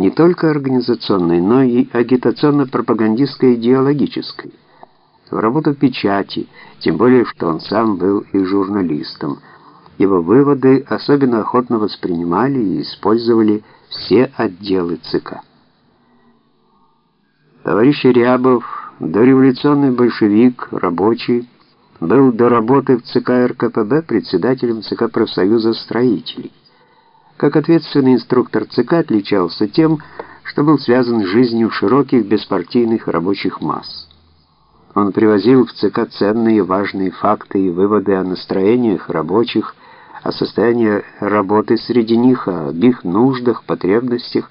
не только организационной, но и агитационно-пропагандистской идеологической, в работу печати, тем более, что он сам был и журналистом. Его выводы особенно охотно воспринимали и использовали все отделы ЦК. Товарищ Рябов, дореволюционный большевик, рабочий, был до работы в ЦК РКПБ председателем ЦК профсоюза строителей. Как ответственный инструктор ЦК отличался тем, что был связан с жизнью широких беспартийных рабочих масс. Он привозил в ЦК ценные важные факты и выводы о настроениях рабочих, о состоянии работы среди них, об их нуждах, потребностях,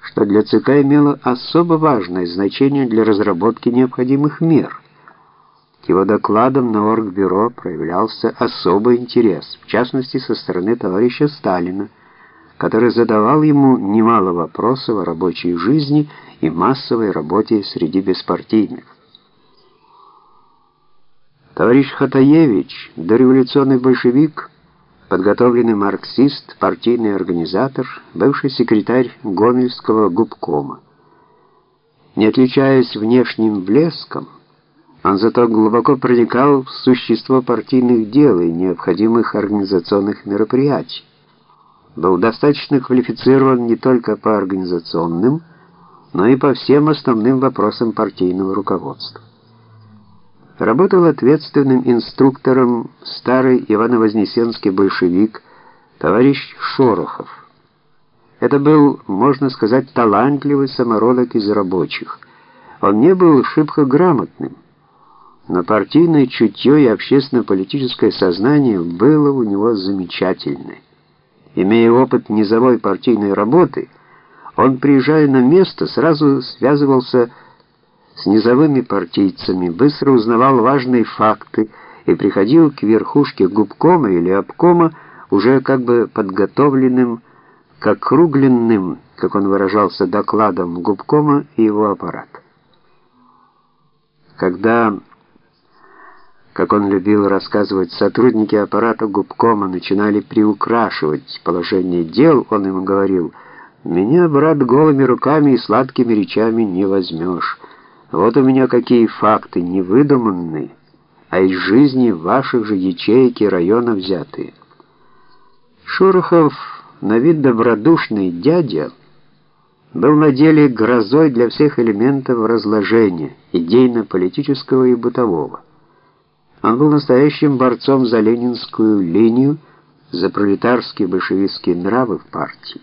что для ЦК имело особо важное значение для разработки необходимых мер. К его докладам на Оргбюро проявлялся особый интерес, в частности со стороны товарища Сталина, который задавал ему немало вопросов о рабочей жизни и массовой работе среди беспартийных. Товарищ Хатаевич, дореволюционный большевик, подготовленный марксист, партийный организатор, бывший секретарь Гомельского губкома. Не отличаясь внешним блеском, он зато глубоко проникал в существо партийных дел и необходимых организационных мероприятий. Был достаточно квалифицирован не только по организационным, но и по всем основным вопросам партийного руководства. Работал ответственным инструктором старый Ивано-Вознесенский большевик товарищ Шорохов. Это был, можно сказать, талантливый самородок из рабочих. Он не был шибко грамотным, но партийное чутье и общественно-политическое сознание было у него замечательное. Имея опыт низовой партийной работы, он, приезжая на место, сразу связывался с низовыми партийцами, быстро узнавал важные факты и приходил к верхушке губкома или обкома уже как бы подготовленным к округленным, как он выражался, докладом губкома и его аппарата. Когда, как он любил рассказывать, сотрудники аппарата губкома начинали приукрашивать положение дел, он им говорил, «Меня, брат, голыми руками и сладкими речами не возьмешь». Вот у меня какие факты, не выдуманные, а из жизни ваших же ячеек и района взятые. Шорохов, на вид добродушный дядя, был на деле грозой для всех элементов разложения, идейно-политического и бытового. Он был настоящим борцом за ленинскую линию, за пролетарские большевистские нравы в партии.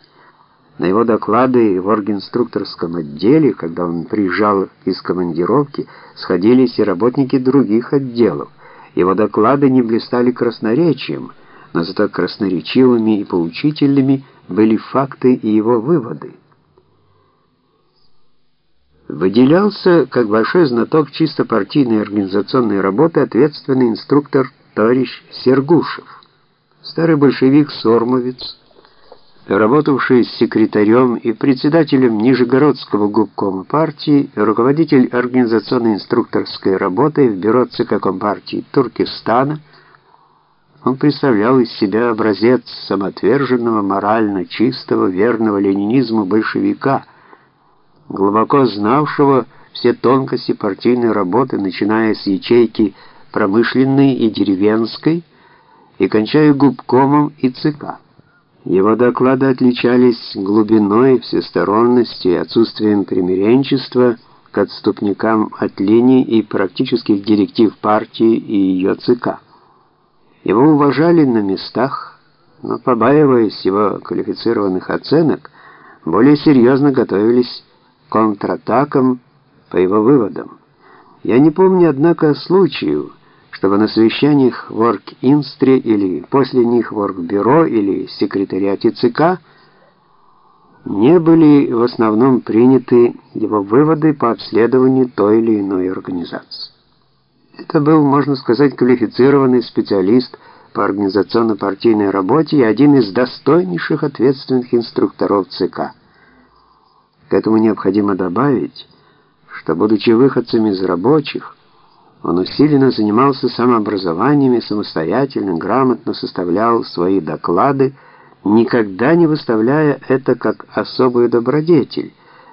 На его доклады в оргинструкторском отделе, когда он приезжал из командировки, сходились и работники других отделов. Его доклады не блистали красноречием, но зато красноречивыми и поучительными были факты и его выводы. Выделялся как большой знаток чисто партийной организационной работы ответственный инструктор товарищ Сергушев, старый большевик-сормовец, работавший секретарем и председателем Нижегородского губкома партии, руководитель организационно-инструкторской работы в бюро ЦК Компартии Туркестана, он представлял из себя образец самоотверженного, морально чистого, верного ленинизму большевика, глубоко знавшего все тонкости партийной работы, начиная с ячейки промышленной и деревенской и кончая губкомом и ЦК. Его доклады отличались глубиной, всесторонностью и отсутствием примиренчества к отступникам от линий и практических директив партии и ее ЦК. Его уважали на местах, но, побаиваясь его квалифицированных оценок, более серьезно готовились контратакам по его выводам. Я не помню, однако, случаев, чтобы на совещаниях в Оргинстре или после них в Оргбюро или секретариате ЦК не были в основном приняты его выводы по обследованию той или иной организации. Это был, можно сказать, квалифицированный специалист по организационно-партийной работе и один из достойнейших ответственных инструкторов ЦК. К этому необходимо добавить, что, будучи выходцем из рабочих, он усиленно занимался самообразованием и самостоятельно, грамотно составлял свои доклады, никогда не выставляя это как особую добродетель,